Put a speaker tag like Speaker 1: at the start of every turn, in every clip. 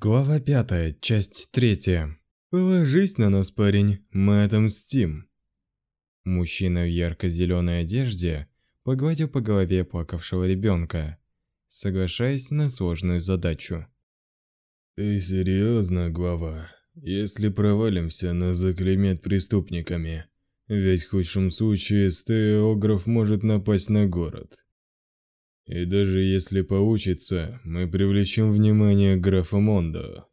Speaker 1: Глава 5, часть 3. Положись на нас, парень, мы отомстим. Мужчина в ярко-зеленой одежде погладил по голове плакавшего ребенка, соглашаясь на сложную задачу. Ты серьезно, глава? Если провалимся, нас заклеймят преступниками. Ведь в худшем случае стеограф может напасть на город. И даже если получится, мы привлечем внимание графа Мондо.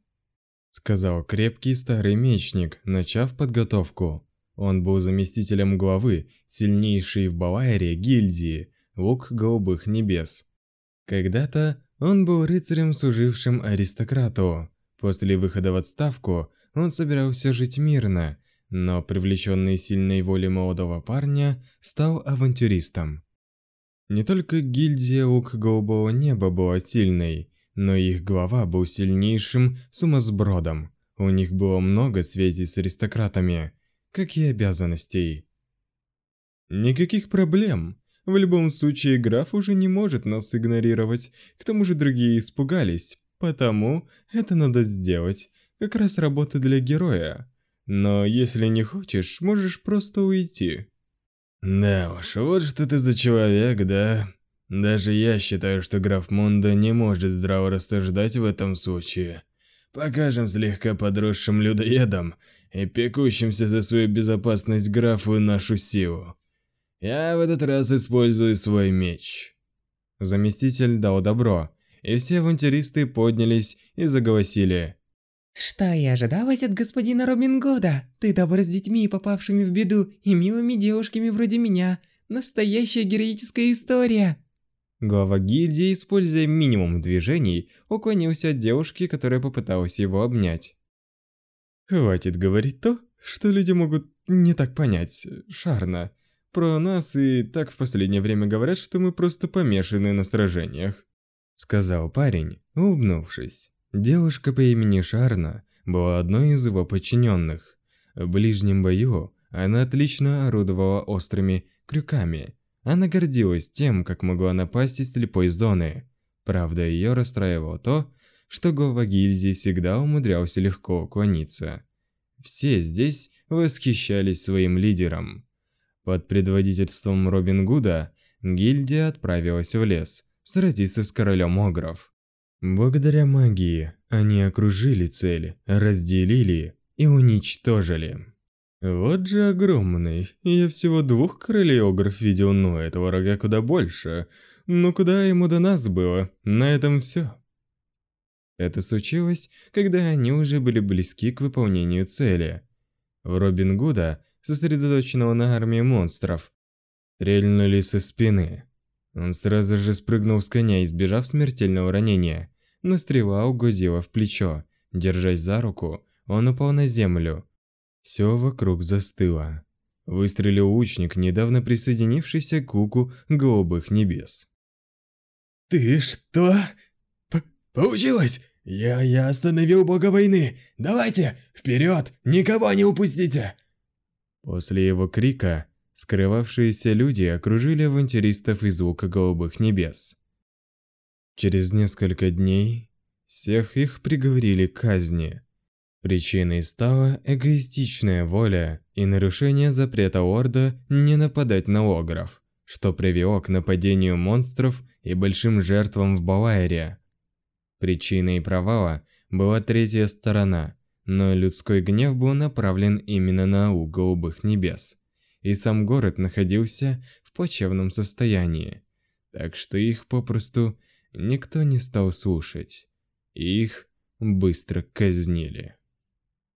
Speaker 1: Сказал крепкий старый мечник, начав подготовку. Он был заместителем главы, сильнейшей в Балайре гильдии Лук Голубых Небес. Когда-то он был рыцарем, служившим аристократу. После выхода в отставку он собирался жить мирно, но привлеченный сильной волей молодого парня стал авантюристом. Не только гильдия Лук Голубого Неба была сильной, но их глава был сильнейшим сумасбродом. У них было много связей с аристократами, как и обязанностей. Никаких проблем. В любом случае, граф уже не может нас игнорировать. К тому же другие испугались. Потому это надо сделать. Как раз работа для героя. Но если не хочешь, можешь просто уйти. Да уж, вот что ты за человек, да? Даже я считаю, что граф Мондо не может здраво рассуждать в этом случае. Покажем слегка подросшим людоедам и пекущимся за свою безопасность графу нашу силу. Я в этот раз использую свой меч. Заместитель дал добро, и все авантюристы поднялись и заголосили.
Speaker 2: Что и ожидалось от господина Робин Гуда? Ты добр с детьми, попавшими в беду, и милыми девушками вроде меня. Настоящая героическая история.
Speaker 1: Глава гильдии, используя минимум движений, уклонился от девушки, которая попыталась его обнять. Хватит говорить то, что люди могут не так понять, Шарна. Про нас и так в последнее время говорят, что мы просто помешаны на сражениях. Сказал парень, улыбнувшись. Девушка по имени Шарна была одной из его подчиненных. В ближнем бою она отлично орудовала острыми крюками. Она гордилась тем, как могла напасть из слепой зоны. Правда, ее расстраивало то, что глава гильдии всегда умудрялся легко уклониться. Все здесь восхищались своим лидером. Под предводительством Робин Гуда гильдия отправилась в лес сразиться с королем Огров. Благодаря магии они окружили цель, разделили и уничтожили. Вот же огромный. Я всего двух огров видел, но этого врага куда больше. Но куда ему до нас было? На этом все. Это случилось, когда они уже были близки к выполнению цели. В Робин Гуда, сосредоточенного на армии монстров, стрельнули со спины. Он сразу же спрыгнул с коня, избежав смертельного ранения, но стрела угодила в плечо. Держась за руку, он упал на землю. Все вокруг застыло. Выстрелил лучник, недавно присоединившийся к Куку Голубых Небес.
Speaker 3: «Ты что? П Получилось? Я, я остановил бога войны! Давайте, вперед! Никого не упустите!»
Speaker 1: После его крика Скрывавшиеся люди окружили авантюристов из звука голубых небес. Через несколько дней всех их приговорили к казни. Причиной стала эгоистичная воля и нарушение запрета Орда не нападать на огров, что привело к нападению монстров и большим жертвам в Балайре. Причиной провала была третья сторона, но людской гнев был направлен именно на У Голубых Небес и сам город находился в плачевном состоянии, так что их попросту никто не стал слушать, и их быстро казнили.